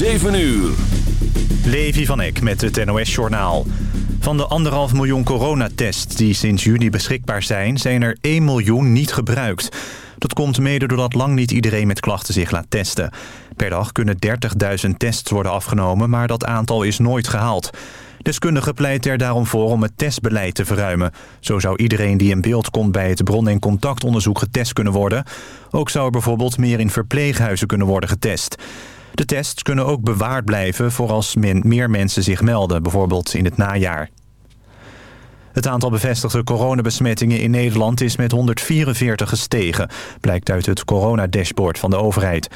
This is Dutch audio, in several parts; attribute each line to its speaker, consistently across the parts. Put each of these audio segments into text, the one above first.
Speaker 1: 7 uur.
Speaker 2: Levi van Eck met het NOS-journaal. Van de anderhalf miljoen coronatests die sinds juni beschikbaar zijn... zijn er 1 miljoen niet gebruikt. Dat komt mede doordat lang niet iedereen met klachten zich laat testen. Per dag kunnen 30.000 tests worden afgenomen, maar dat aantal is nooit gehaald. Deskundigen pleiten er daarom voor om het testbeleid te verruimen. Zo zou iedereen die in beeld komt bij het bron- en contactonderzoek getest kunnen worden. Ook zou er bijvoorbeeld meer in verpleeghuizen kunnen worden getest. De tests kunnen ook bewaard blijven voor als men meer mensen zich melden, bijvoorbeeld in het najaar. Het aantal bevestigde coronabesmettingen in Nederland is met 144 gestegen, blijkt uit het coronadashboard van de overheid.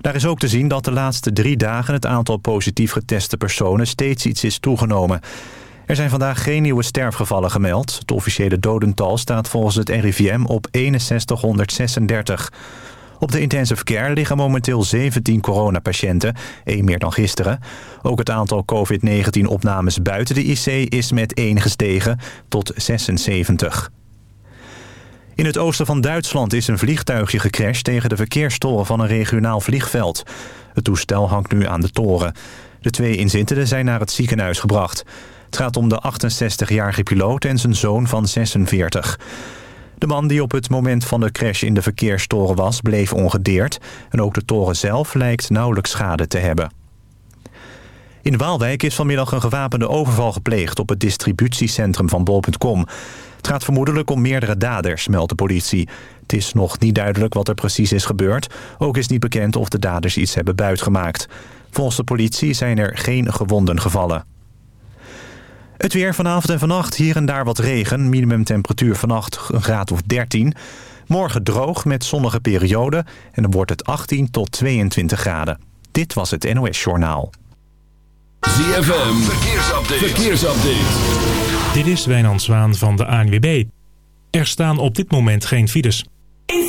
Speaker 2: Daar is ook te zien dat de laatste drie dagen het aantal positief geteste personen steeds iets is toegenomen. Er zijn vandaag geen nieuwe sterfgevallen gemeld. Het officiële dodental staat volgens het RIVM op 6136. Op de intensive care liggen momenteel 17 coronapatiënten, één meer dan gisteren. Ook het aantal COVID-19-opnames buiten de IC is met 1 gestegen tot 76. In het oosten van Duitsland is een vliegtuigje gecrashed tegen de verkeerstoren van een regionaal vliegveld. Het toestel hangt nu aan de toren. De twee inzittenden zijn naar het ziekenhuis gebracht. Het gaat om de 68-jarige piloot en zijn zoon van 46. De man die op het moment van de crash in de verkeerstoren was, bleef ongedeerd. En ook de toren zelf lijkt nauwelijks schade te hebben. In Waalwijk is vanmiddag een gewapende overval gepleegd op het distributiecentrum van bol.com. Het gaat vermoedelijk om meerdere daders, meldt de politie. Het is nog niet duidelijk wat er precies is gebeurd. Ook is niet bekend of de daders iets hebben buitgemaakt. Volgens de politie zijn er geen gewonden gevallen. Het weer vanavond en vannacht, hier en daar wat regen. Minimumtemperatuur vannacht een graad of 13. Morgen droog met zonnige perioden en dan wordt het 18 tot 22 graden. Dit was het NOS Journaal.
Speaker 1: ZFM, verkeersupdate. verkeersupdate.
Speaker 3: Dit is Wijnand Zwaan van de ANWB. Er staan op dit moment geen files.
Speaker 4: In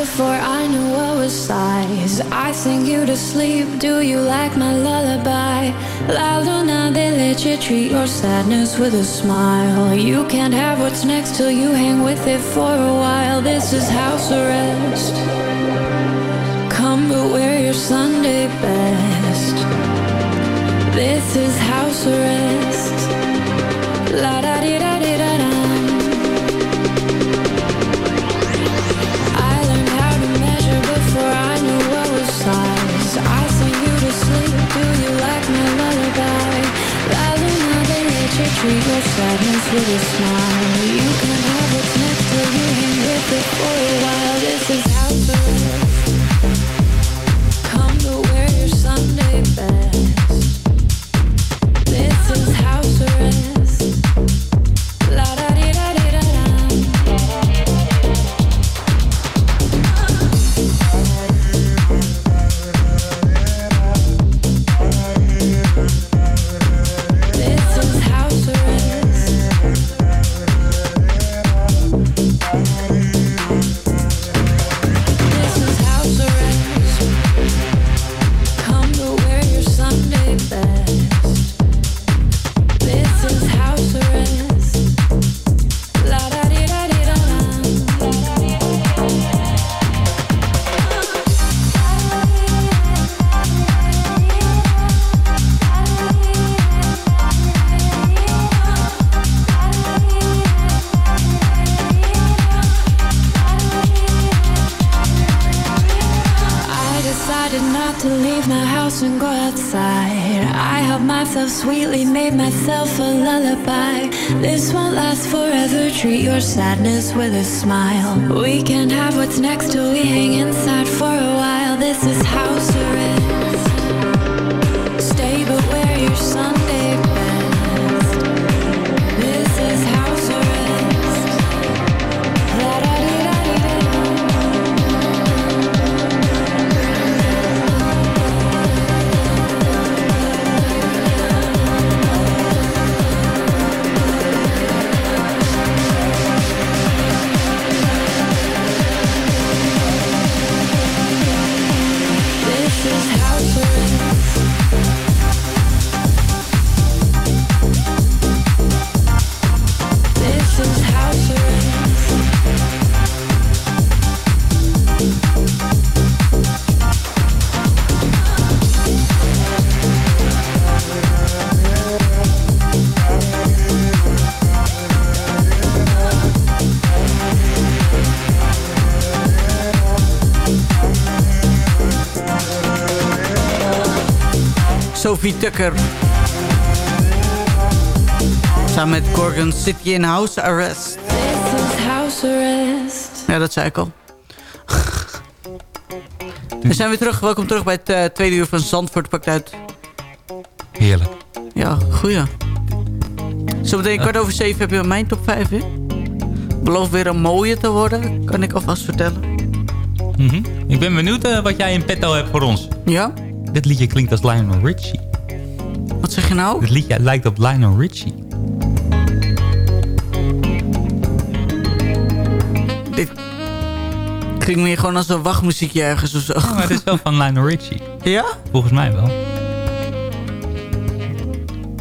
Speaker 5: before I knew what was size. I sing you to sleep. Do you like my lullaby? La luna de leche, treat your sadness with a smile. You can't have what's next till you hang with it for a while. This is house arrest. Come but wear your Sunday best. This is house arrest. La da di da. My lullaby? La luna de leche, treat your sadness with a smile. You can have what's next till you hang with it for a while. This is house This won't last forever. Treat your sadness with a smile. We can have what's next till we hang inside for a while. This is house arrest.
Speaker 6: Sophie Tucker. Samen met Gorgon City in House Arrest.
Speaker 5: This is house arrest.
Speaker 6: Ja, dat zei ik al. We zijn weer terug. Welkom terug bij het eh, tweede uur van Zandvoort Pakt Uit.
Speaker 7: Heerlijk.
Speaker 6: Ja, goeie. Zometeen kwart over zeven heb je mijn top 5 hè? Beloof weer een mooie te worden, kan ik alvast vertellen.
Speaker 7: Mhm. Ik ben benieuwd eh, wat jij in petto hebt voor ons.
Speaker 6: Ja?
Speaker 7: Dit liedje klinkt als Lionel Richie.
Speaker 6: Wat zeg je nou?
Speaker 7: Dit liedje lijkt op Lionel Richie.
Speaker 6: Dit klinkt meer gewoon als een wachtmuziekje ergens of zo.
Speaker 7: Ja, maar het is wel van Lionel Richie.
Speaker 6: Ja?
Speaker 7: Volgens mij wel.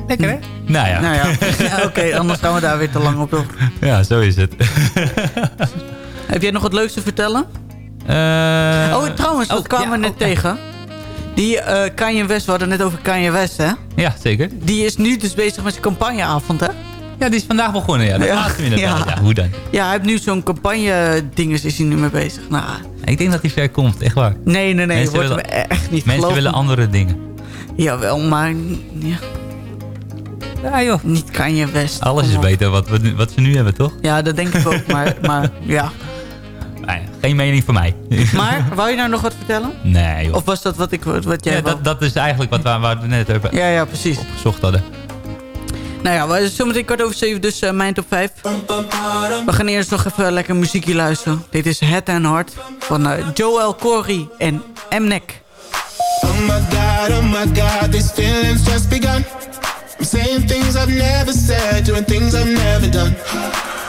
Speaker 7: Lekker hè? Nou ja,
Speaker 6: Nou ja, ja oké, anders gaan we daar weer te lang op door.
Speaker 7: ja zo is het.
Speaker 6: Heb jij nog wat leuks te vertellen?
Speaker 7: Eh,
Speaker 6: Oh, trouwens, dat
Speaker 7: oh,
Speaker 6: kwamen we net
Speaker 7: oh,
Speaker 6: tegen. Die eh Kanye West, we hadden het net over Kanye West, hè?
Speaker 7: Ja, zeker.
Speaker 6: Die is nu dus bezig met zijn campagneavond, hè?
Speaker 7: Ja, die is vandaag begonnen. Ja, dat
Speaker 6: Ja,
Speaker 7: laatste inderdaad.
Speaker 6: ja.
Speaker 7: Ja. hoe dan?
Speaker 6: Ja, hij heeft nu zo'n campagne-dinges is hij nu mee bezig. Nou,
Speaker 7: Ik denk dat hij ver komt, echt waar.
Speaker 6: nee, nee, nee,
Speaker 7: Mensen
Speaker 6: wordt
Speaker 7: willen-
Speaker 6: me echt niet
Speaker 7: Mensen
Speaker 6: geloven.
Speaker 7: willen andere dingen.
Speaker 6: Jawel, maar ja,
Speaker 7: Ja joh.
Speaker 6: niet Kanye West.
Speaker 7: Alles
Speaker 6: Kom
Speaker 7: is beter wat, we wat ze nu hebben, toch?
Speaker 6: Ja, dat denk ik ook, maar, maar ja.
Speaker 7: Geen mening van mij.
Speaker 6: Maar, wou je nou nog wat vertellen?
Speaker 7: Nee joh.
Speaker 6: Of was dat wat, ik, wat jij
Speaker 7: Ja,
Speaker 6: wou?
Speaker 7: dat, dat is eigenlijk wat we, waar we net hebben
Speaker 6: Ja, ja, precies.
Speaker 7: gezocht hadden.
Speaker 6: Nou ja, we zometeen kwart over zeven, dus eh, mijn top 5. We gaan eerst nog even lekker muziekje luisteren. Dit is Head and Heart van eh, Joel Corey en Mnek.
Speaker 8: Oh my god, oh my god, these feelings just begun. I'm saying things I've never said, doing things I've never done.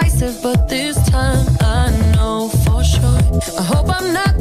Speaker 9: I'm but this time I know for sure. I hope I'm not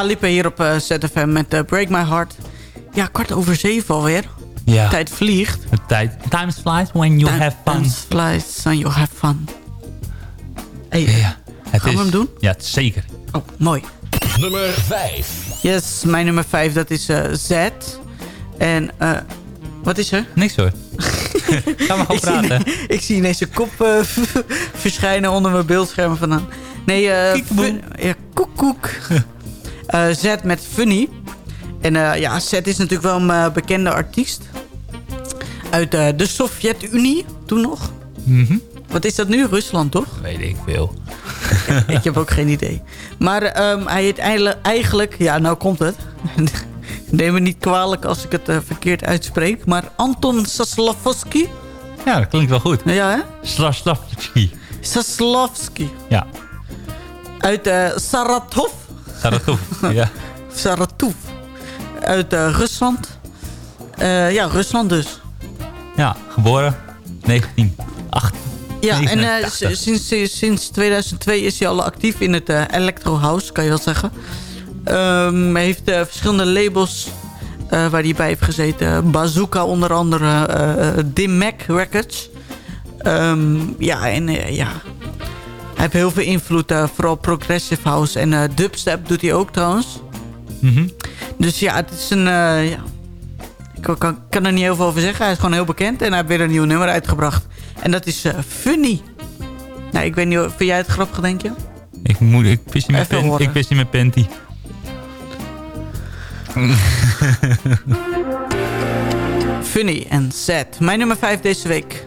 Speaker 6: Dua Lipa hier op eh, ZFM met eh, Break My Heart. Ja, kwart over zeven alweer.
Speaker 7: Ja.
Speaker 6: Tijd vliegt.
Speaker 7: De tijd. Time flies when you have fun.
Speaker 6: Time flies and you have fun. Hey,
Speaker 7: Ja, ja. Het
Speaker 6: Gaan we hem doen?
Speaker 7: Ja, zeker.
Speaker 6: Oh, mooi.
Speaker 1: Nummer 5.
Speaker 6: Yes, mijn nummer vijf, dat is eh, Z. En, eh wat is er?
Speaker 7: Niks hoor. Ga maar gewoon
Speaker 6: zie,
Speaker 7: praten.
Speaker 6: ik zie ineens een kop verschijnen onder mijn beeldscherm vandaan. Nee, eh ja, koekoek. Z met Funny. En eh, ja, Z is natuurlijk wel een eh, bekende artiest. Uit eh, de Sovjet-Unie, toen nog.
Speaker 7: Mhm.
Speaker 6: Wat is dat nu? Rusland, toch?
Speaker 7: Weet ik veel.
Speaker 6: ik heb ook geen idee. Maar ehm, hij heet eigenlijk... Ja, nou komt het. Neem me niet kwalijk als ik het eh, verkeerd uitspreek. Maar Anton Saslavsky.
Speaker 7: Ja, dat klinkt wel goed.
Speaker 6: Ja, hè?
Speaker 7: Slaslavski.
Speaker 6: Saslavsky.
Speaker 7: Ja,
Speaker 6: Uit eh, Saratov.
Speaker 7: Saratov, ja.
Speaker 6: Saratov. Uit eh, Rusland. Eh, ja, Rusland dus.
Speaker 7: Ja, geboren 1988.
Speaker 6: Ja, en eh, sinds, sinds 2002 is hij al actief in het Electro House, kan je wel zeggen. Ehm, hij heeft verschillende labels
Speaker 10: waar hij bij heeft gezeten. Bazooka onder andere, Dim Mac Records. Ehm, ja, en ja, heeft heel veel invloed, eh, vooral progressive house. En eh, dubstep doet hij ook trouwens.
Speaker 7: Mhm.
Speaker 10: Dus ja, het is een... Eh, ja, ik kan, kan, er niet heel veel over zeggen. Hij is gewoon heel bekend en hij heeft weer een nieuw nummer uitgebracht. En dat is Funny. Nou, ik weet niet, vind jij het grappig, denk je?
Speaker 7: Ik, moet, ik,
Speaker 10: wist,
Speaker 7: niet
Speaker 10: met
Speaker 7: ik wist niet met panty.
Speaker 10: Funny en sad. Mijn nummer 5 deze week.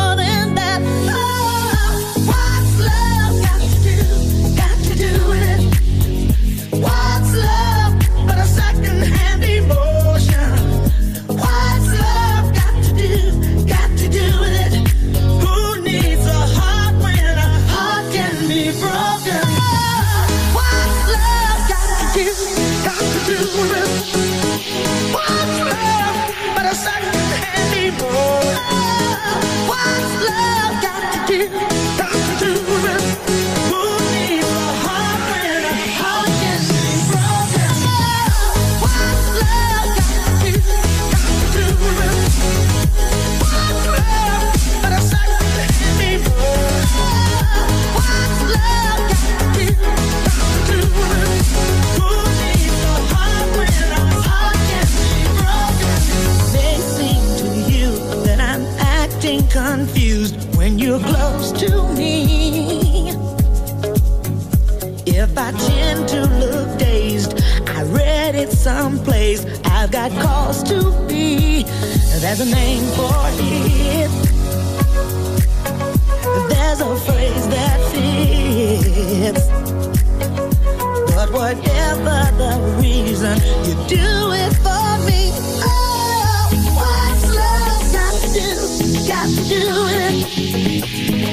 Speaker 11: Got cause to be. There's a name for it. There's a phrase that fits. But whatever the reason, you do it for me. Oh, what's love got to do? Got to do it.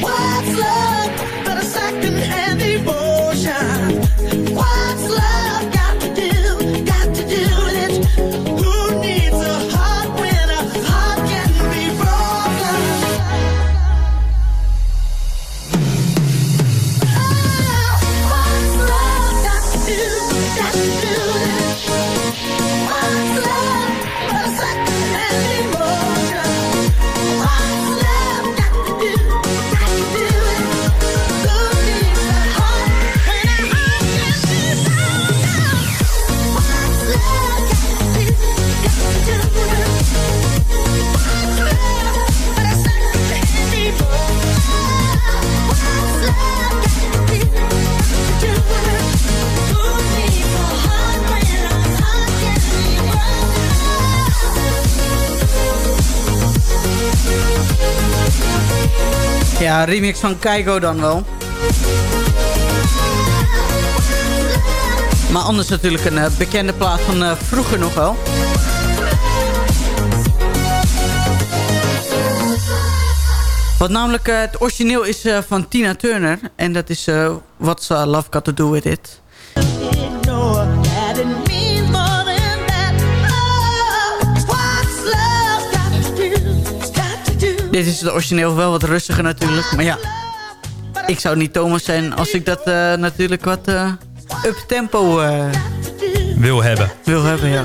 Speaker 11: What's love but a second-hand emotion?
Speaker 6: Ja, remix van Keigo dan wel. Maar anders natuurlijk een eh, bekende plaat van eh, vroeger nog wel. Wat namelijk eh, het origineel is van Tina Turner. En dat is What's Love Got To Do With It. Dit is het origineel wel wat rustiger natuurlijk. Maar ja, ik zou niet Thomas zijn als ik dat eh, natuurlijk wat eh up-tempo eh,
Speaker 7: Wil hebben.
Speaker 6: wil hebben. Ja,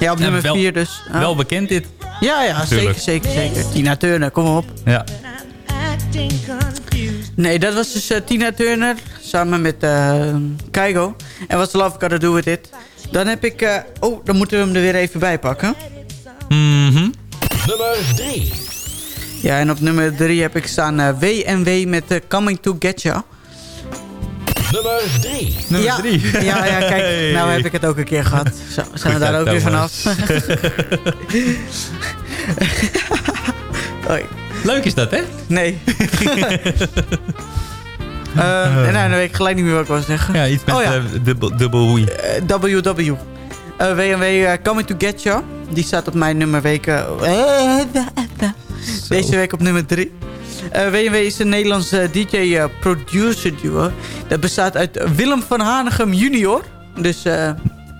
Speaker 6: ja op nummer
Speaker 7: wel-
Speaker 6: 4 dus. Ah.
Speaker 7: Wel bekend dit.
Speaker 6: Ja, ja, zeker, zeker, zeker. Tina Turner, kom op.
Speaker 7: Ja.
Speaker 6: Nee, dat was dus Tina Turner samen met eh Keigo. En What's Love Gotta Do With It. Dan heb ik... oh, dan moeten we hem er weer even bij pakken.
Speaker 7: Mhm.
Speaker 1: Nummer 3.
Speaker 6: Ja, en op nummer 3 heb ik staan eh, WNW met eh, Coming To Get Ya.
Speaker 1: Nummer 3.
Speaker 7: Nummer
Speaker 6: ja,
Speaker 7: 3.
Speaker 6: Ja, ja, kijk, nou heb ik het ook een keer gehad. Zo, zijn we daar ook weer vanaf. Hoi.
Speaker 7: Leuk is dat, hè?
Speaker 6: Nee. Eh, en nou, dan weet ik gelijk niet meer wat ik wil zeggen.
Speaker 7: Ja, iets met
Speaker 6: Oh ja.
Speaker 7: dubbel, dubbel.
Speaker 6: Eh, WW. Eh, WNW eh, Coming To Get You. Die staat op mijn nummer weken... Deze week op nummer 3. WNW is een Nederlandse DJ-producer duo. Dat bestaat uit Willem van Hanegem junior. Dus eh,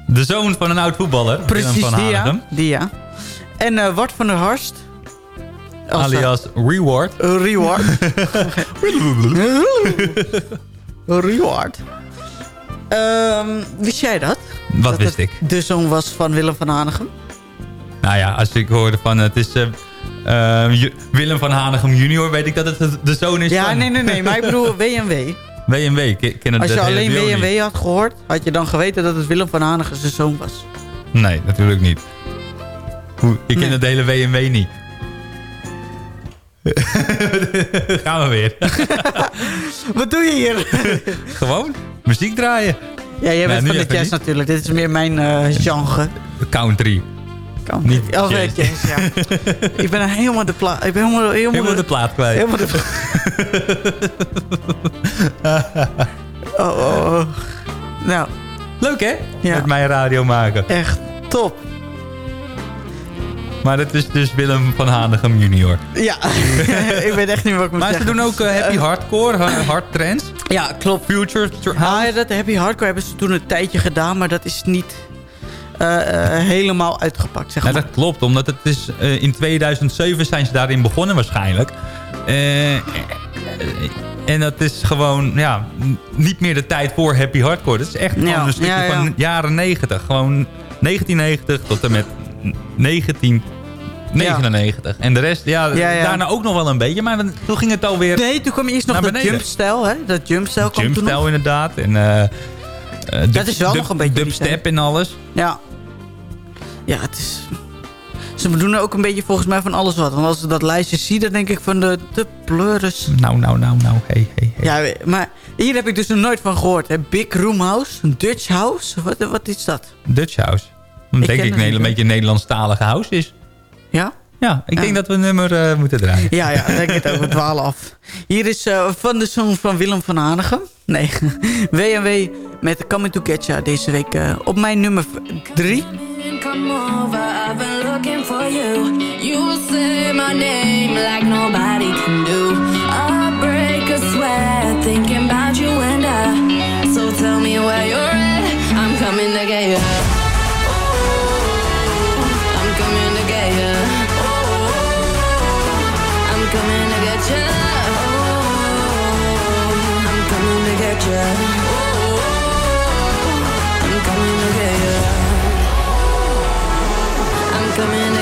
Speaker 7: De zoon van een oud voetballer. Willem
Speaker 6: precies
Speaker 7: van
Speaker 6: die ja.
Speaker 7: Hanegem.
Speaker 6: Die ja. En eh Wart van der Harst. Eh,
Speaker 7: Alias Reward.
Speaker 6: Reward. Reward. Ehm, wist jij dat?
Speaker 7: Wat
Speaker 6: dat
Speaker 7: wist
Speaker 6: het
Speaker 7: ik?
Speaker 6: de zoon was van Willem van Hanegem?
Speaker 7: Nou ja, als ik hoorde van het is eh, eh, Willem van Hanegem junior, weet ik dat het de- zoon is
Speaker 6: Ja,
Speaker 7: van
Speaker 6: nee, nee, nee. Maar ik bedoel. WNW.
Speaker 7: Ke- Kennen
Speaker 6: Als je alleen. WNW had gehoord, had je dan geweten dat het Willem van Hanegem zijn zoon was.
Speaker 7: Nee, natuurlijk niet. Hoe,
Speaker 6: Nee.
Speaker 7: kent het hele WNW niet. Gaan we weer.
Speaker 6: Wat doe je hier?
Speaker 7: Gewoon muziek draaien.
Speaker 6: Ja, jij bent
Speaker 7: nu
Speaker 6: van de jazz natuurlijk. Dit is meer mijn eh, genre.
Speaker 7: Country.
Speaker 6: Kan.
Speaker 7: Niet
Speaker 6: oh,
Speaker 7: jazz.
Speaker 6: jazz, ja. ik ben helemaal de plaat. Ik ben helemaal, helemaal,
Speaker 7: Helemaal de plaat kwijt.
Speaker 6: Helemaal de oh, oh, oh. Nou,
Speaker 7: Leuk hè?
Speaker 6: Ja.
Speaker 7: Met mijn radio maken.
Speaker 6: echt top.
Speaker 7: Maar dat is dus Willem van Hanegem junior.
Speaker 6: Ja, ik weet echt niet wat ik moet
Speaker 7: Maar ze
Speaker 6: zeggen.
Speaker 7: doen ook eh, happy
Speaker 6: Eh,
Speaker 7: hardcore, ha- hard trance,
Speaker 6: Ja, klopt.
Speaker 7: future
Speaker 6: Ah, ja, dat Happy Hardcore hebben ze toen een tijdje gedaan, maar dat is niet eh, helemaal uitgepakt, zeg
Speaker 7: Ja,
Speaker 6: maar.
Speaker 7: dat klopt, omdat het is, eh, in 2007 zijn ze daarin begonnen waarschijnlijk. En dat is gewoon ja, niet meer de tijd voor happy hardcore. Dat is echt gewoon
Speaker 6: Ja,
Speaker 7: een stukje
Speaker 6: ja, ja.
Speaker 7: van jaren 90. Gewoon 1990 tot en met 1999. En de rest, ja,
Speaker 6: Ja, ja.
Speaker 7: daarna ook nog wel een beetje. Maar dan, toen ging het alweer
Speaker 6: Nee, toen kwam eerst nog de jumpstijl, hè? Dat jumpstijl kwam toen nog.
Speaker 7: jumpstijl inderdaad. En, eh, eh, dub-
Speaker 6: is wel
Speaker 7: dub-
Speaker 6: nog een beetje
Speaker 7: Dubstep en alles.
Speaker 6: Ja. Ja, het is... Ze doen ook een beetje volgens mij van alles wat. Want als ik dat lijstje zie, dan denk ik van de, de pleuris.
Speaker 7: Nou, nou, nou, nou. Hey, hey, hey.
Speaker 6: Ja, maar hier heb ik dus nog nooit van gehoord. Hè. Big Room House, een Dutch House. Wat, wat is dat?
Speaker 7: Dutch House.
Speaker 6: Ik
Speaker 7: denk ik
Speaker 6: het
Speaker 7: een hele beetje een Nederlandstalige house is.
Speaker 6: Ja?
Speaker 7: Ja, ik
Speaker 6: Ja.
Speaker 7: denk dat we een nummer eh, moeten draaien.
Speaker 6: Ja, ja, dan denk ik het ook. We dwalen af. Hier is eh, van de song van Willem van Hanegem. Nee, W&W met Coming to Get Ya deze week eh, op mijn nummer 3.
Speaker 12: Come over, I've been looking for you. You say my name like nobody can do. I break a sweat thinking about you and I. So tell me where you're at. I'm coming to get you. I'm coming to get you. I'm coming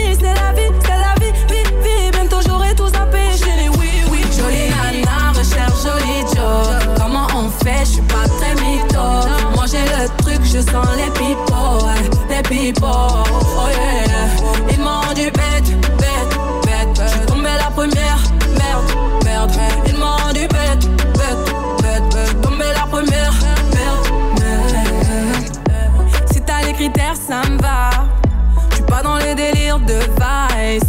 Speaker 13: suis pas très mytho. Manger le truc, je sens les ouais, les pipots, oh yeah. Ils m'ont rendu bête, bête, bête, bête. Je suis tombée la première, merde, merde. Ils m'ont rendu bête, bête, bête, bête. Tombée la première, merde, merde. Si t'as les critères, ça me va. Je suis pas dans les délires de vice.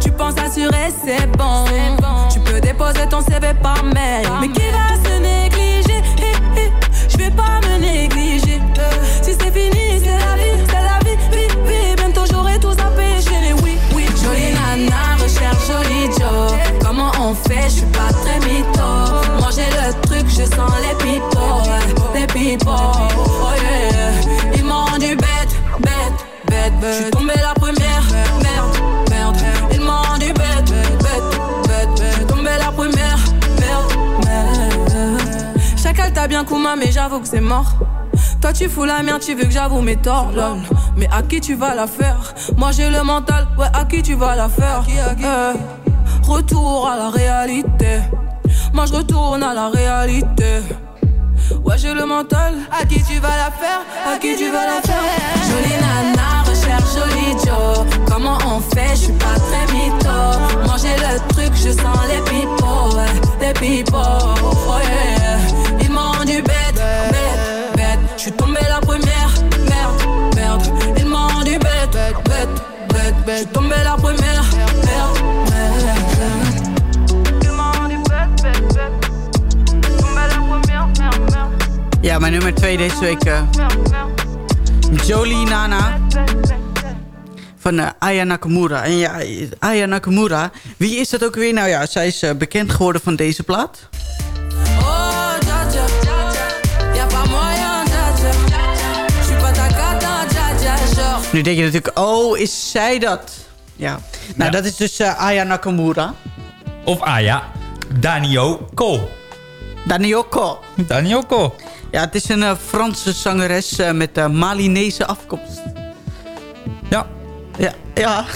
Speaker 13: Tu penses assurer, c'est bon. Tu peux déposer ton CV par mail. Mais qui va Kuma, mais j'avoue que c'est mort. Toi tu fous la merde, tu veux que j'avoue mes torts, lol. Mais à qui tu vas la faire? Moi j'ai le mental, ouais, à qui tu vas la faire? Eh, Retour à la réalité. Moi je retourne à la réalité. Ouais, j'ai le mental. À qui tu vas la faire? À qui tu vas la faire?
Speaker 12: Jolie nana, recherche joli Joe.
Speaker 6: Nummer 2 deze week. eh, Jolie Nana. Van eh, Aya Nakamura. En ja, Aya Nakamura. Wie is dat ook weer? Nou ja, zij is eh, bekend geworden van deze plaat. Nu denk je natuurlijk, oh, is zij dat? Ja. Nou, dat is dus eh, Aya Nakamura.
Speaker 7: Of Aya, Danio Ko.
Speaker 6: Danioko.
Speaker 7: Danioko.
Speaker 6: Ja, het is een eh, Franse zangeres eh, met eh, Malinese afkomst.
Speaker 7: Ja.
Speaker 6: Ja, ja.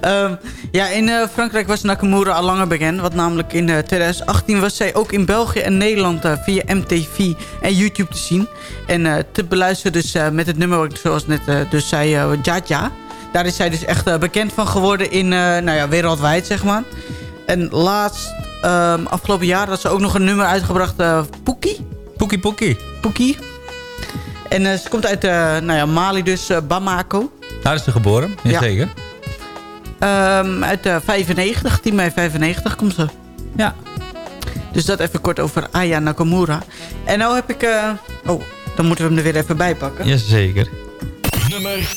Speaker 6: Ehm, ja, in Frankrijk was Nakamura al langer bekend. Want namelijk in eh, 2018 was zij ook in België en Nederland via MTV en YouTube te zien. En te beluisteren dus met het nummer, wat ik zoals net dus zei, Jaja. Daar is zij dus echt bekend van geworden in, nou ja, wereldwijd zeg maar. En laatst, ehm, afgelopen jaar, had ze ook nog een nummer uitgebracht, Poekie.
Speaker 7: Poekie Poekie.
Speaker 6: Poekie. En eh, ze komt uit eh, nou ja, Mali dus, eh, Bamako.
Speaker 7: Daar is ze geboren,
Speaker 6: Ja.
Speaker 7: jazeker.
Speaker 6: Ehm, uit eh 95, 10 mei 95 komt ze.
Speaker 7: Ja.
Speaker 6: Dus dat even kort over Aya Nakamura. En nou heb ik... eh, oh, dan moeten we hem er weer even bij pakken.
Speaker 7: Jazeker.
Speaker 14: Nummer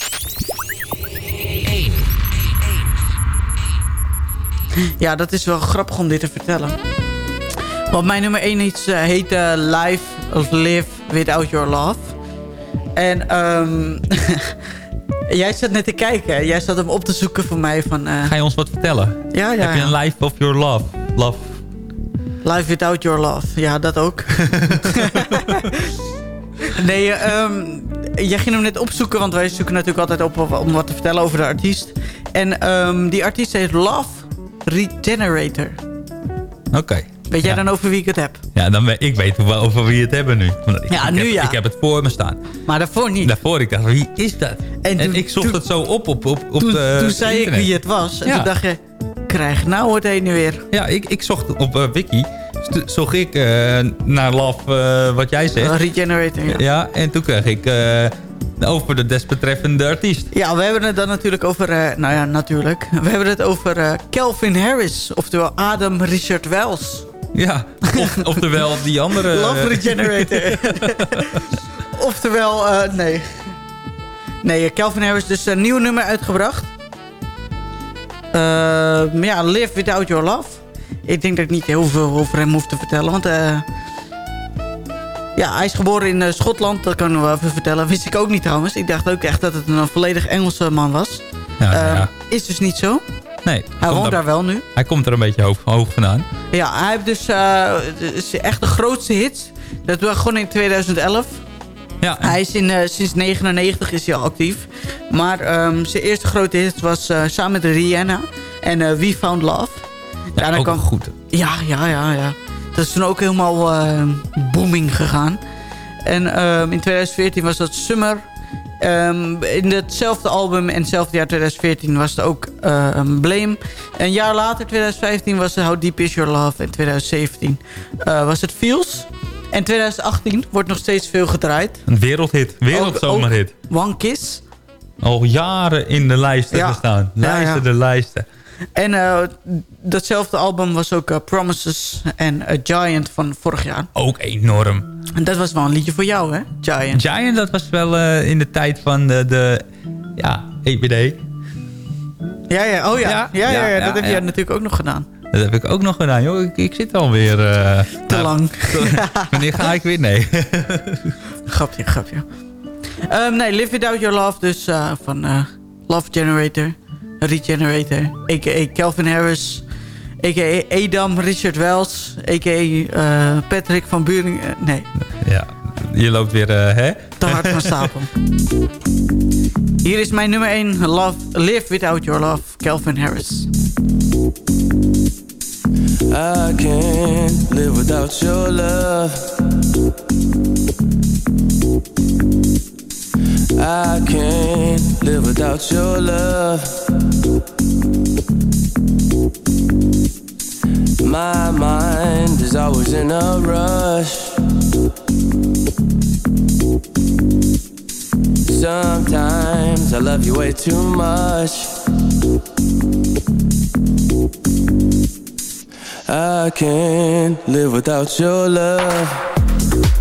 Speaker 6: Ja, dat is wel grappig om dit te vertellen. Want mijn nummer 1 iets, eh, heet eh, Life of Live Without Your Love. En ehm, jij zat net te kijken. Jij zat hem op te zoeken voor mij van... eh,
Speaker 7: Ga je ons wat vertellen?
Speaker 6: Ja, ja,
Speaker 7: Heb je een life of your love? Love.
Speaker 6: Life Without Your Love. Ja, dat ook. nee, ehm, jij ging hem net opzoeken, want wij zoeken natuurlijk altijd op om wat te vertellen over de artiest. En ehm, die artiest heet Love Regenerator.
Speaker 7: Oké.
Speaker 6: Weet jij dan over wie ik het heb?
Speaker 7: Ja, dan weet ik weet wel over wie het hebben nu. Ik,
Speaker 6: Ja,
Speaker 7: ik
Speaker 6: nu
Speaker 7: heb,
Speaker 6: ja.
Speaker 7: Ik heb het voor me staan.
Speaker 6: Maar daarvoor niet.
Speaker 7: Daarvoor ik dacht, wie is dat?
Speaker 6: En
Speaker 7: En,
Speaker 6: toen-
Speaker 7: ik zocht
Speaker 6: toen-
Speaker 7: het zo op op, op, op
Speaker 6: toen
Speaker 7: de
Speaker 6: toen zei ik wie het was. En
Speaker 7: Ja.
Speaker 6: toen dacht je, krijg nou het ene weer.
Speaker 7: Ja, ik, ik zocht op eh, Wiki. Zocht ik eh, naar Love, eh, wat jij zegt.
Speaker 6: Regenerator, ja.
Speaker 7: Ja, en toen kreeg ik eh, over de desbetreffende artiest.
Speaker 6: Ja, we hebben het dan natuurlijk over... eh, nou ja, natuurlijk. We hebben het over eh, Calvin Harris. Oftewel Adam Richard Wells.
Speaker 7: Ja, of, oftewel die andere...
Speaker 6: Love Regenerator. Oftewel, eh, nee. Nee, eh, Calvin Harris dus een nieuw nummer uitgebracht. Eh, ja, Live Without Your Love. Ik denk dat ik niet heel veel over hem hoef te vertellen. Want eh, ja, hij is geboren in eh, Schotland. Dat kan ik wel even vertellen. Wist ik ook niet trouwens. Ik dacht ook echt dat het een volledig Engelse man was.
Speaker 7: Ja,
Speaker 6: Eh,
Speaker 7: ja.
Speaker 6: Is dus niet zo.
Speaker 7: Nee,
Speaker 6: Hij woont daar wel nu.
Speaker 7: Hij komt er een beetje hoog, hoog vandaan.
Speaker 6: Ja, hij heeft dus eh, echt de grootste hits. Dat begon in 2011.
Speaker 7: Ja,
Speaker 6: Hij is in, eh, sinds 99 is hij al actief. Maar ehm, zijn eerste grote hit was eh, samen met Rihanna. En We Found Love.
Speaker 7: ja,
Speaker 6: dan
Speaker 7: ook
Speaker 6: kan-
Speaker 7: goed.
Speaker 6: Ja, ja, ja, ja. Dat is toen ook helemaal eh, booming gegaan. En ehm, in 2014 was dat Summer. Ehm, in hetzelfde album en hetzelfde jaar 2014 was het ook eh, een Blame. Een jaar later, 2015, was het How Deep Is Your Love. En 2017 eh, was het Feels. En 2018 wordt nog steeds veel gedraaid.
Speaker 7: Een wereldhit, wereldzomerhit.
Speaker 6: One Kiss.
Speaker 7: Al jaren in de lijsten
Speaker 6: Ja.
Speaker 7: gestaan.
Speaker 6: Ja, ja.
Speaker 7: Lijsten de lijsten.
Speaker 6: En eh, datzelfde album was ook eh, Promises en A Giant van vorig jaar.
Speaker 7: Ook enorm.
Speaker 6: En dat was wel een liedje voor jou, hè? Giant.
Speaker 7: Giant, dat was wel eh, in de tijd van de, de ja, EPD.
Speaker 6: Ja, ja, oh ja. Ja, ja, ja,
Speaker 7: Ja,
Speaker 6: dat heb jij natuurlijk ook nog gedaan.
Speaker 7: Dat heb ik ook nog gedaan, joh. Ik, ik zit alweer... eh
Speaker 6: Te
Speaker 7: nou,
Speaker 6: lang.
Speaker 7: Wanneer ga ik weer? Nee.
Speaker 6: grapje, grapje. Ehm, nee, Live Without Your Love, dus eh, van eh, Love Generator, Regenerator, a.k.a. Calvin Harris, a.k.a. Adam Richard Wells, a.k.a. eh, Patrick van Buring. eh, nee,
Speaker 7: ja, je loopt weer, eh, hè?
Speaker 6: te hard van stapel. Hier is mijn nummer 1, Love, Live Without Your Love, Calvin Harris.
Speaker 15: I can't live without your love. I can't live without your love. My mind is always in a rush. Sometimes I love you way too much. I can't live without your love.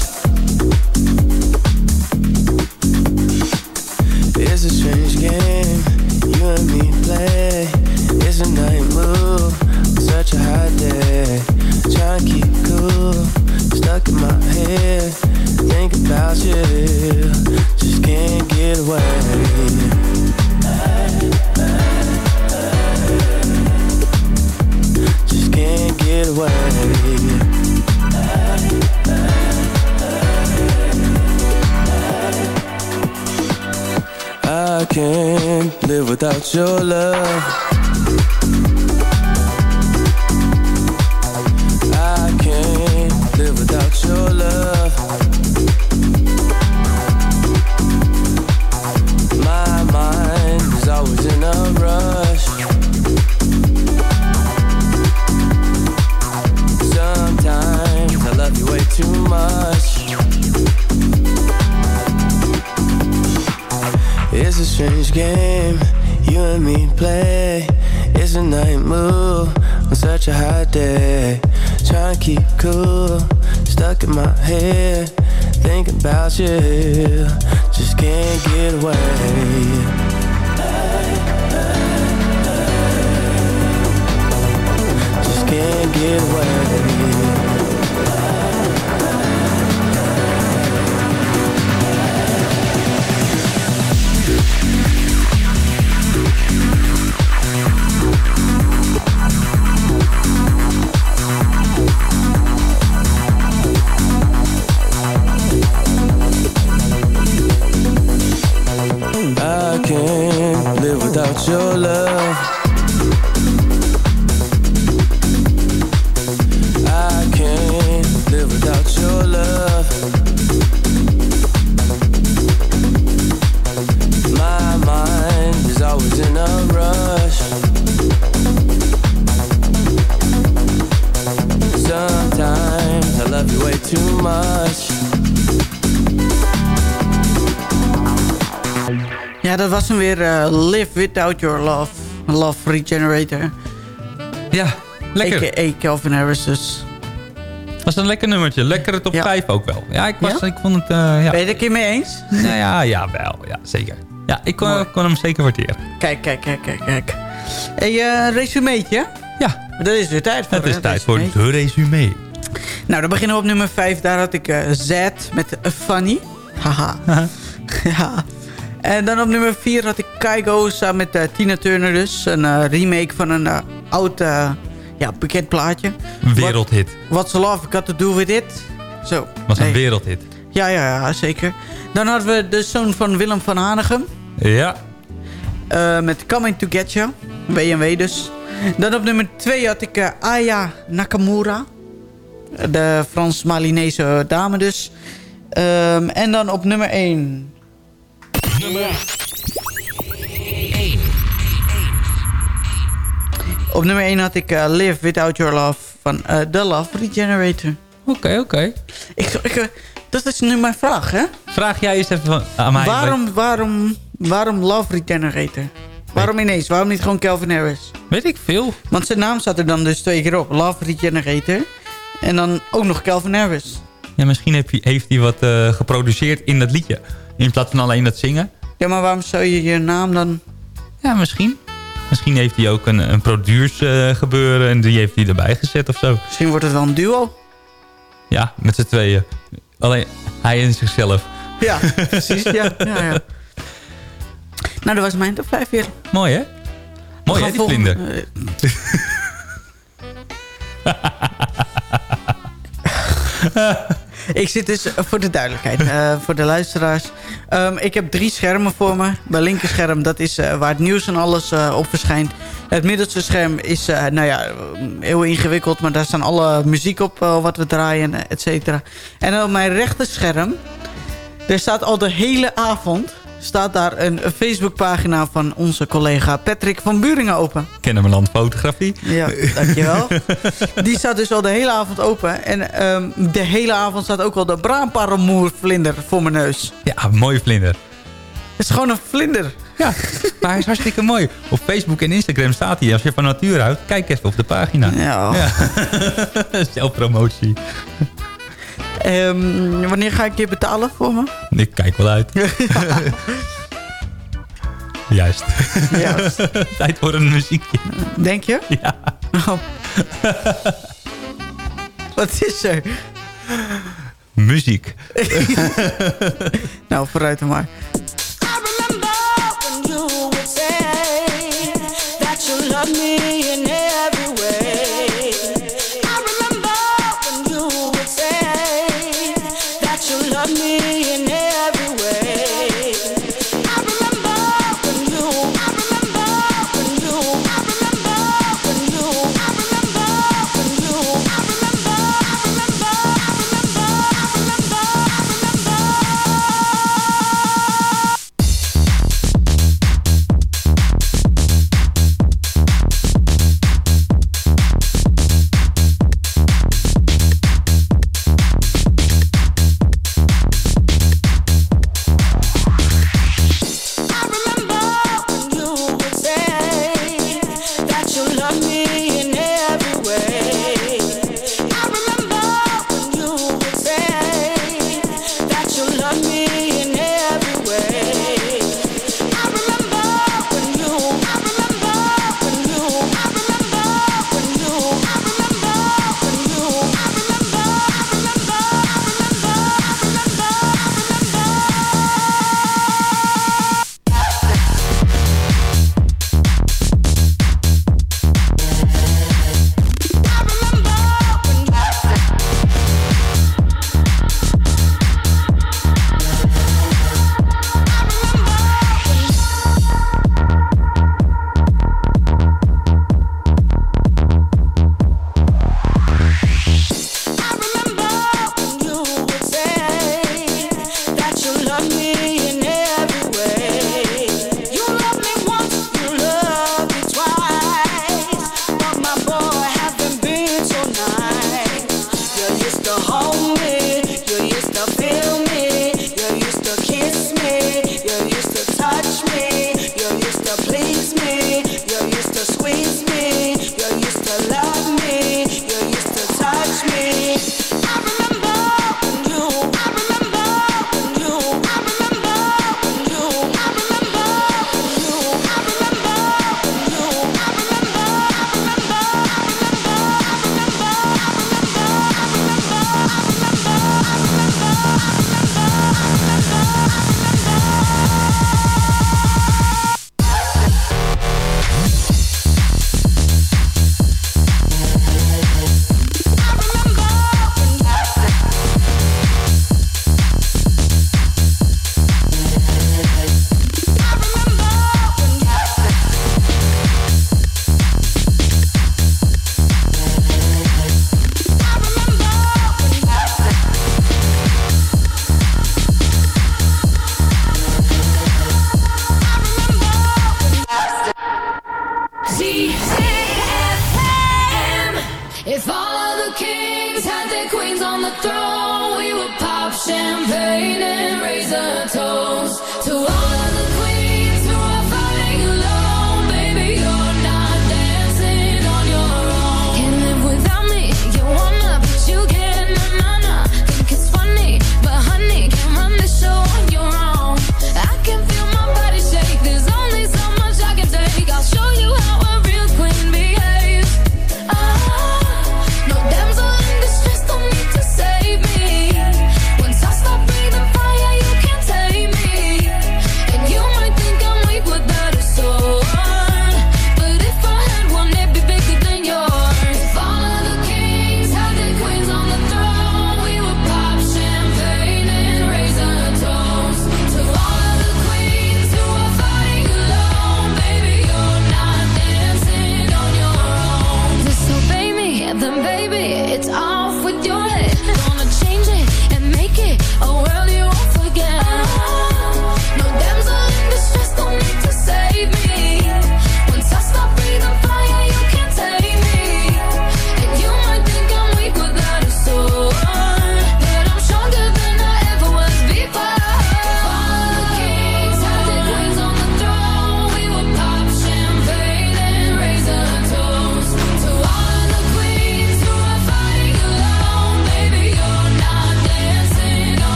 Speaker 15: can't live without your love. Cool, stuck in my head. Thinking about you, just can't get away. Your love.
Speaker 6: Hem weer. eh, Live Without Your Love. Love Regenerator.
Speaker 7: Ja, lekker.
Speaker 6: A.k.a. Calvin Harris dus.
Speaker 7: Was een lekker nummertje. Lekkere top 5 ook wel. Ja, ik, was,
Speaker 6: Ja?
Speaker 7: ik vond het... eh ja.
Speaker 6: Ben je het een keer mee eens?
Speaker 7: Nou ja, ja, wel. Ja, zeker. Ja, ik kon, kon hem zeker waarderen.
Speaker 6: Kijk, kijk, kijk, kijk, kijk. Hey, eh resumeetje?
Speaker 7: Ja.
Speaker 6: Dat is weer tijd voor.
Speaker 7: Het is
Speaker 6: hè,
Speaker 7: tijd voor de resume.
Speaker 6: Nou, dan beginnen we op nummer 5. Daar had ik eh Z met eh, Funny. Haha. ja. En dan op nummer 4 had ik Kaigo samen met eh, Tina Turner dus. Een eh, remake van een eh, oud, ja, bekend plaatje.
Speaker 7: Wereldhit.
Speaker 6: What's Love Got To Do With It. Zo.
Speaker 7: Was een
Speaker 6: Hey.
Speaker 7: wereldhit.
Speaker 6: Ja, ja, ja, zeker. Dan hadden we de zoon van Willem van Hanegem.
Speaker 7: Ja.
Speaker 6: met Coming To Get You. BMW dus. Dan op nummer 2 had ik Aya Nakamura. De Frans-Malinese dame dus. Ehm, en dan op nummer 1.
Speaker 8: Nummer
Speaker 6: Op nummer 1 had ik eh, Live Without Your Love van eh The Love Regenerator.
Speaker 7: Oké, oké.
Speaker 6: Ik, ik, eh, dat is nu mijn vraag, hè?
Speaker 7: Vraag jij eens even van- aan mij.
Speaker 6: Waarom, waarom, waarom Love Regenerator? Waarom ineens? Waarom niet gewoon Calvin Harris?
Speaker 7: Weet ik veel.
Speaker 6: Want zijn naam staat er dan dus twee keer op. Love Regenerator. En dan ook nog Calvin Harris.
Speaker 7: Ja, misschien heb je- heeft hij wat eh, geproduceerd in dat liedje. In plaats van alleen dat zingen.
Speaker 6: Ja, maar waarom zou je je naam dan...
Speaker 7: Ja, misschien. Misschien heeft hij ook een, een produce eh, gebeuren en die heeft hij erbij gezet of zo.
Speaker 6: Misschien wordt het wel een duo.
Speaker 7: Ja, met z'n tweeën. Alleen hij en zichzelf.
Speaker 6: Ja, precies. Ja, ja, ja. Nou, dat was mijn top 5 weer.
Speaker 7: Mooi hè? Mooi hè, die vlinder.
Speaker 6: ik zit dus, voor de duidelijkheid, eh, voor de luisteraars. Ehm, ik heb drie schermen voor me. Mijn linkerscherm, dat is eh, waar het nieuws en alles eh, op verschijnt. Het middelste scherm is, nou ja, heel ingewikkeld. Maar daar staan alle muziek op wat we draaien, et cetera. En op mijn rechterscherm, daar staat al de hele avond... staat daar een Facebookpagina van onze collega Patrick van Buringen open.
Speaker 7: Kennemerland Fotografie.
Speaker 6: Ja, dankjewel. Die staat dus al de hele avond open. En ehm, de hele avond staat ook al de braanparelmoervlinder voor mijn neus.
Speaker 7: Ja, mooie vlinder.
Speaker 6: Het is gewoon een vlinder.
Speaker 7: Ja, maar hij is hartstikke mooi. Op Facebook en Instagram staat hij. Als je van natuur houdt, kijk even op de pagina.
Speaker 6: Ja.
Speaker 7: Zelfpromotie.
Speaker 6: Ehm, wanneer ga ik je betalen voor me?
Speaker 7: Ik kijk wel uit. Juist.
Speaker 6: Juist.
Speaker 7: Tijd voor een muziekje.
Speaker 6: Denk je?
Speaker 7: Ja.
Speaker 6: Oh. Wat is er?
Speaker 7: Muziek.
Speaker 6: nou, vooruit dan maar.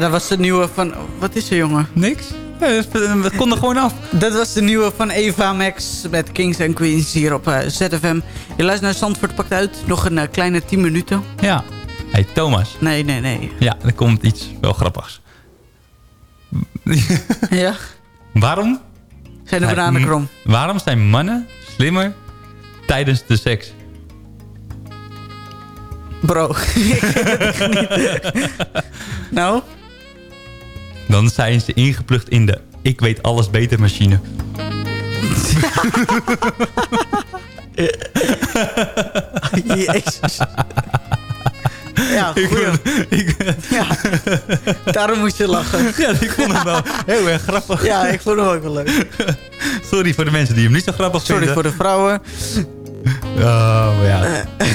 Speaker 6: Ja, dat was de nieuwe van... Wat is er, jongen?
Speaker 7: Niks. Het kon er gewoon af.
Speaker 6: Dat was de nieuwe van Eva Max met Kings and Queens hier op eh, ZFM. Je luistert naar Zandvoort Pakt Uit. Nog een eh, kleine 10 minuten.
Speaker 7: Ja. Hey, Thomas.
Speaker 6: Nee, nee, nee.
Speaker 7: Ja, er komt iets wel grappigs.
Speaker 6: Ja?
Speaker 7: Waarom?
Speaker 6: Zijn de bananen krom?
Speaker 7: Waarom zijn mannen slimmer tijdens de seks?
Speaker 6: Bro, ik niet. Nou?
Speaker 7: Dan zijn ze ingeplucht in de ik weet alles beter machine.
Speaker 6: Jezus. Ja, goeie. Ja, daarom moest je lachen.
Speaker 7: Ja, ik vond hem wel heel erg grappig.
Speaker 6: Ja, ik vond hem ook wel leuk.
Speaker 7: Sorry voor de mensen die hem niet zo grappig
Speaker 6: Sorry
Speaker 7: vinden.
Speaker 6: voor de vrouwen.
Speaker 7: Oh, ja.
Speaker 6: Eh.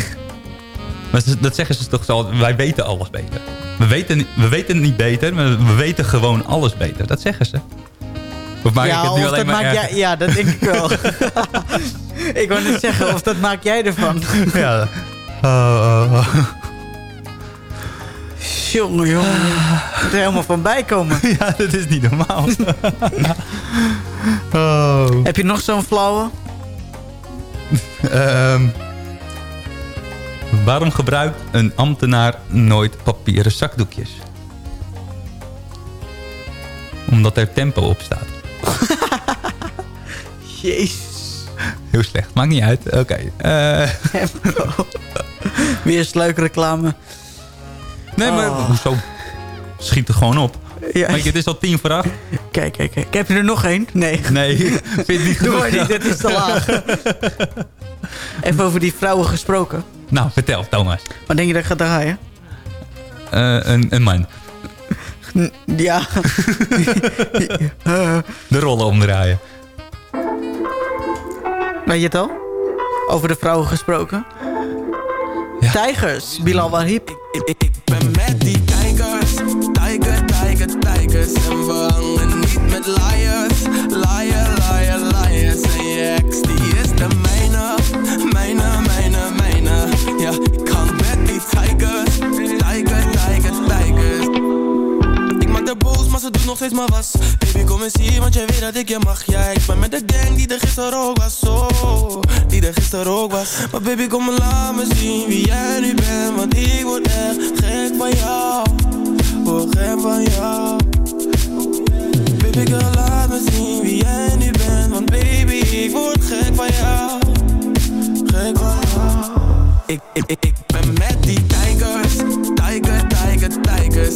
Speaker 7: Maar dat zeggen ze toch zo, wij weten alles beter. We weten, niet- we weten het niet beter, maar we weten gewoon alles beter. Dat zeggen ze. Of maak
Speaker 6: ja,
Speaker 7: ik het nu alleen maar
Speaker 6: jij, ja, dat denk ik wel. ik wou net zeggen, of dat maak jij ervan.
Speaker 7: Ja.
Speaker 6: Jongen, jongen. Je moet er helemaal van bijkomen.
Speaker 7: Ja, dat is niet normaal. oh.
Speaker 6: Heb je nog zo'n flauwe?
Speaker 7: Ehm, waarom gebruikt een ambtenaar nooit papieren zakdoekjes? Omdat er tempo op staat.
Speaker 6: Jezus.
Speaker 7: Heel slecht. Maakt niet uit. Oké. eh,
Speaker 6: Weer sluikreclame.
Speaker 7: nee, maar
Speaker 6: Oh.
Speaker 7: hoezo? Schiet er gewoon op.
Speaker 6: Ja.
Speaker 7: Je, het is al tien voor acht.
Speaker 6: Kijk, kijk, kijk. Heb je er nog één? Nee.
Speaker 7: Nee, vind niet
Speaker 6: Doe
Speaker 7: genoeg?
Speaker 6: maar niet, dit is te laag. Even over die vrouwen gesproken.
Speaker 7: Nou, vertel, Thomas.
Speaker 6: Wat denk je dat ik ga draaien?
Speaker 7: Eh, een, een man.
Speaker 6: Ja.
Speaker 7: De rollen omdraaien.
Speaker 6: Weet je het al? Over de vrouwen gesproken? Tijgers, Bilal Wahib.
Speaker 8: Ik ben met die tijgers, tijger, tijger, tijgers En we hangen niet met liars, liar, liar, liars En je ex die maar ze doet nog steeds maar was. Baby kom eens hier, want jij weet dat ik je mag. Ja, ik ben met de gang die er gisteren ook was oh, Die er gisteren ook was. Maar baby kom maar laat me zien wie jij nu bent Want ik word echt gek van jou. Word gek van jou. Baby girl laat me zien wie jij nu bent Want baby ik word gek van jou. Gek van jou. Ik, ik, ik, ben met die tijgers, tijger, tijger, tijgers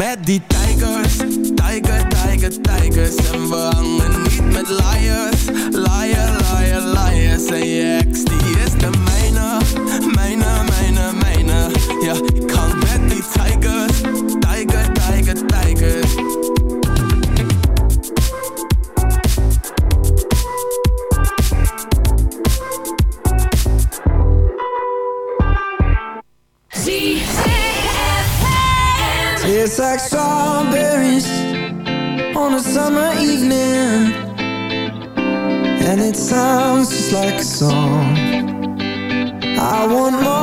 Speaker 8: met die tijgers, tijger, tijger, tijgers En we hangen niet met liars, liar, liar, liars En je die is de mijne, mijne
Speaker 15: on summer evening, and it sounds just like a song. I want more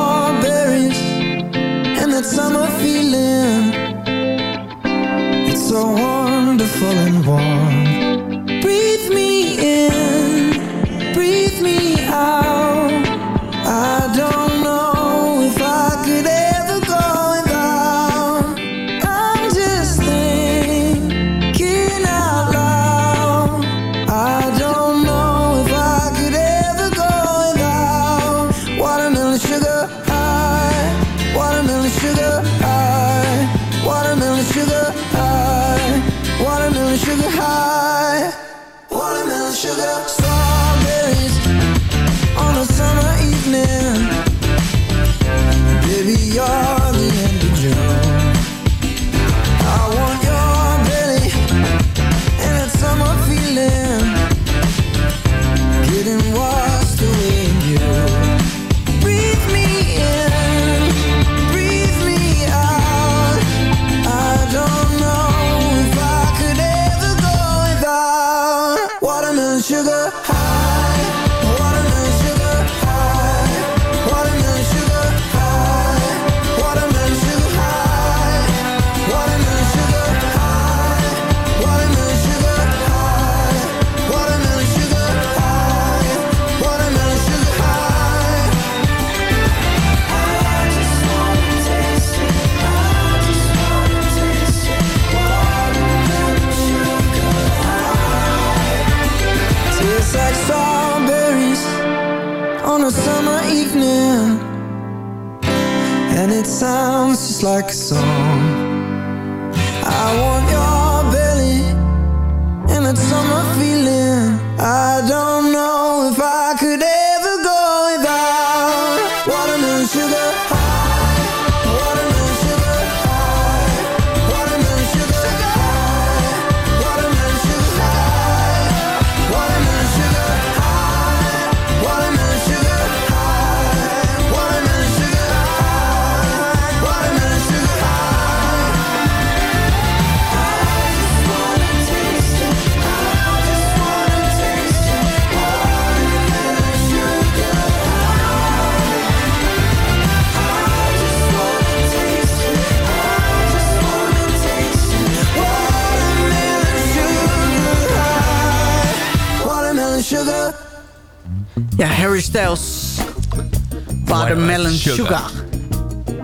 Speaker 15: Watermelon sugar.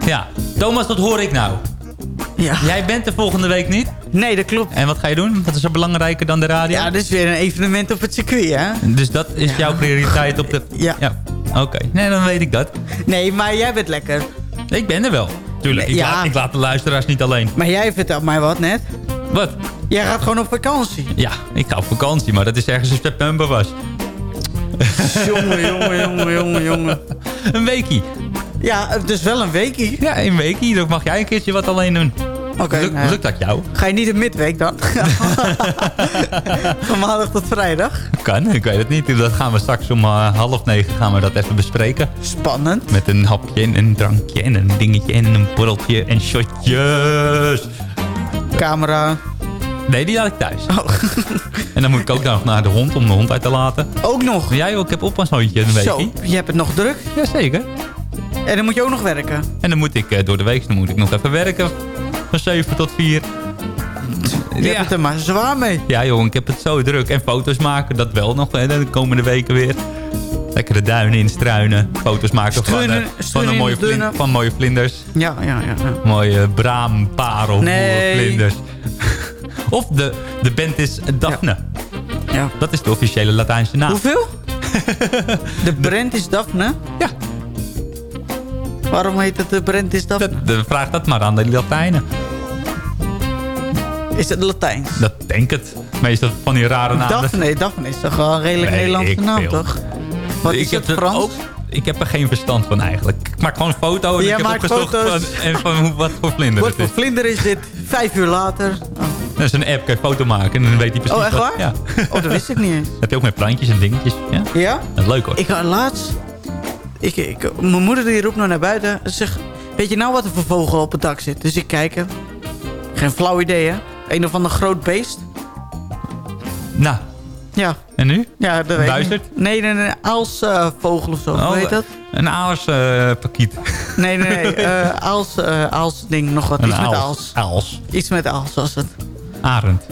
Speaker 6: Ja,
Speaker 7: Thomas, dat hoor ik nou.
Speaker 6: Ja.
Speaker 7: Jij bent er volgende week niet?
Speaker 6: Nee, dat klopt.
Speaker 7: En wat ga je doen? Wat is er belangrijker dan de radio?
Speaker 6: Ja, dit is weer een evenement op het circuit, hè?
Speaker 7: Dus dat is jouw prioriteit op de...
Speaker 6: Ja.
Speaker 7: Oké, nee, dan weet ik dat.
Speaker 6: Nee, maar jij bent lekker.
Speaker 7: Ik ben er wel. Tuurlijk, ik,
Speaker 6: Ja.
Speaker 7: laat, ik laat de luisteraars niet alleen.
Speaker 6: Maar jij vertelt mij wat net.
Speaker 7: Wat?
Speaker 6: Jij gaat gewoon op vakantie.
Speaker 7: Ja, ik ga op vakantie, maar dat is ergens in september was.
Speaker 6: jongen, jongen, jongen, jongen, jongen.
Speaker 7: Een weekie.
Speaker 6: Ja, het is wel een weekie.
Speaker 7: Ja, een weekie. Dan mag jij een keertje wat alleen doen.
Speaker 6: Oké.
Speaker 7: Lukt,
Speaker 6: nou ja.
Speaker 7: lukt dat jou?
Speaker 6: Ga je niet een midweek dan? Van maandag tot vrijdag.
Speaker 7: Kan, ik weet het niet. Dat gaan we straks om eh, half negen gaan we dat even bespreken.
Speaker 6: Spannend.
Speaker 7: Met een hapje en een drankje en een dingetje en een borreltje en shotjes.
Speaker 6: Camera.
Speaker 7: Nee, die laat ik thuis.
Speaker 6: Oh.
Speaker 7: En dan moet ik ook nog naar de hond om de hond uit te laten.
Speaker 6: Ook nog?
Speaker 7: Jij ook, ik heb oppashondje een
Speaker 6: Zo,
Speaker 7: weekie.
Speaker 6: je hebt het nog druk.
Speaker 7: Jazeker.
Speaker 6: En dan moet je ook nog werken.
Speaker 7: En dan moet ik eh, door de week dan moet ik nog even werken. Van 7 tot 4.
Speaker 6: Je hebt het er maar zwaar mee.
Speaker 7: Ja joh, ik heb het zo druk. En foto's maken, dat wel nog hè, de komende weken weer. Lekker de duinen instruinen. Foto's maken van,
Speaker 6: Struinen-
Speaker 7: eh,
Speaker 6: struinen
Speaker 7: mooie vlin- van mooie vlinders.
Speaker 6: Ja, ja, ja. ja.
Speaker 7: Mooie braam, parel,
Speaker 6: Nee.
Speaker 7: vlinders. of de, de band is Daphne.
Speaker 6: Ja.
Speaker 7: Dat is de officiële Latijnse naam.
Speaker 6: Hoeveel? De brand is Daphne?
Speaker 7: Ja.
Speaker 6: Waarom heet het de brand is Daphne?
Speaker 7: Dat, de- vraag dat maar aan de Latijnen.
Speaker 6: Is het Latijn?
Speaker 7: Dat denk het. Meestal van die rare namen.
Speaker 6: Daphne, Daphne is toch wel een redelijk
Speaker 7: Nee,
Speaker 6: Nederlandse
Speaker 7: ik
Speaker 6: naam,
Speaker 7: veel.
Speaker 6: toch? Wat
Speaker 7: ik
Speaker 6: is
Speaker 7: heb
Speaker 6: het, Frans?
Speaker 7: Ook, ik heb er geen verstand van eigenlijk. Ik maak gewoon een foto en
Speaker 6: Jij
Speaker 7: ik heb opgezocht van, en van wat voor vlinder
Speaker 6: Wat voor vlinder is dit? Vijf uur later. Oh,
Speaker 7: Dat is een app, kan je foto maken en dan weet hij precies
Speaker 6: Oh, echt
Speaker 7: wat-
Speaker 6: waar?
Speaker 7: Ja.
Speaker 6: oh dat wist ik niet eens.
Speaker 7: heb je ook met plantjes en dingetjes. Ja?
Speaker 6: Ja?
Speaker 7: Dat is leuk hoor.
Speaker 6: Ik had laatst... Ik, ik, mijn moeder die roept nou naar buiten. Ze zegt, weet je nou wat er voor vogel op het dak zit? Dus ik kijk hem. Geen flauw idee, hè? Een of ander groot beest.
Speaker 7: Nou,
Speaker 6: Ja.
Speaker 7: en nu?
Speaker 6: Ja, dat weet ik. Nee, nee, nee. Aalsvogel of zo.
Speaker 7: Oh,
Speaker 6: Hoe heet dat?
Speaker 7: Een aalspakiet.
Speaker 6: Nee, nee, nee. eh aals, eh, aals ding, nog wat. Iets met
Speaker 7: aals.
Speaker 6: Aals. Iets met aals was het.
Speaker 7: Arend.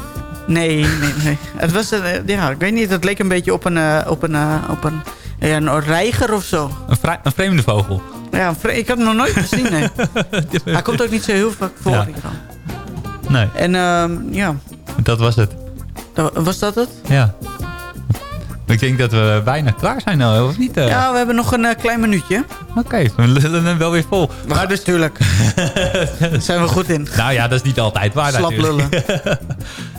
Speaker 6: Nee, nee, nee. Het was een, eh, ja, ik weet niet. Het leek een beetje op een, eh, op een, eh, op een, een reiger of zo.
Speaker 7: Een, vreemde vogel.
Speaker 6: Ja, ik heb hem nog nooit gezien, nee. Hij komt ook niet zo heel vaak voor
Speaker 7: Ja. Nee,
Speaker 6: En ehm, ja,
Speaker 7: dat was het.
Speaker 6: was dat het?
Speaker 7: Ja. Ik denk dat we bijna klaar zijn nou, of niet? eh?
Speaker 6: Ja, we hebben nog een eh, klein minuutje.
Speaker 7: Oké, we lullen hem wel weer vol.
Speaker 6: Maar dus tuurlijk. Daar zijn we goed in.
Speaker 7: Nou ja, dat is niet altijd waar
Speaker 6: Slap
Speaker 7: natuurlijk.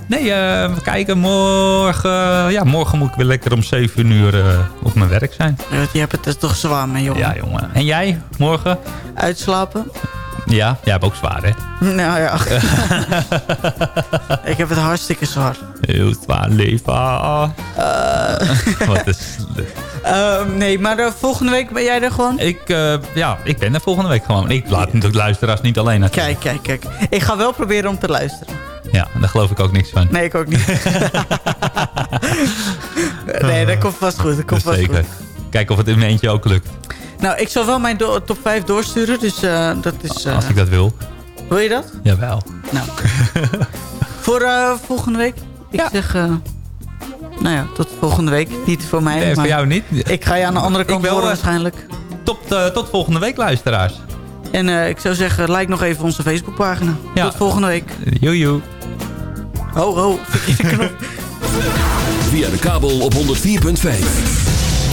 Speaker 7: Nee, eh, we kijken morgen. Ja, morgen moet ik weer lekker om 7 uur op mijn werk zijn.
Speaker 6: Je hebt het toch zwaar mee, jongen.
Speaker 7: Ja, jongen. En jij, morgen?
Speaker 6: Uitslapen?
Speaker 7: Ja, jij hebt ook zwaar, hè?
Speaker 6: Nou ja. ik heb het hartstikke zwaar.
Speaker 7: Heel zwaar leven. Ah. Wat is...
Speaker 6: Ehm, nee, maar eh, volgende week ben jij er gewoon?
Speaker 7: Ik, eh, ja, ik ben er volgende week gewoon. Ik laat natuurlijk luisteraars niet alleen naartoe.
Speaker 6: Kijk, kijk, kijk. Ik ga wel proberen om te luisteren.
Speaker 7: Ja, daar geloof ik ook niks van.
Speaker 6: Nee, ik ook niet. nee, dat komt vast goed. Dat komt vast
Speaker 7: Zeker.
Speaker 6: goed.
Speaker 7: Kijken of het in mijn eentje ook lukt.
Speaker 6: Nou, ik zal wel mijn top 5 doorsturen, dus eh, dat is... eh,
Speaker 7: Als ik dat wil.
Speaker 6: Wil je dat?
Speaker 7: Jawel.
Speaker 6: Nou. voor eh, volgende week? Ik zeg... eh, nou ja, tot volgende week. Niet voor mij,
Speaker 7: Nee, voor jou niet.
Speaker 6: Ik ga je aan de andere kant horen waarschijnlijk.
Speaker 7: Tot, eh, tot volgende week, luisteraars.
Speaker 6: En eh, ik zou zeggen, like nog even onze Facebookpagina.
Speaker 7: Ja.
Speaker 6: Tot volgende week.
Speaker 7: Joejoe.
Speaker 6: Ho, ho.
Speaker 1: Via de kabel op 104.5.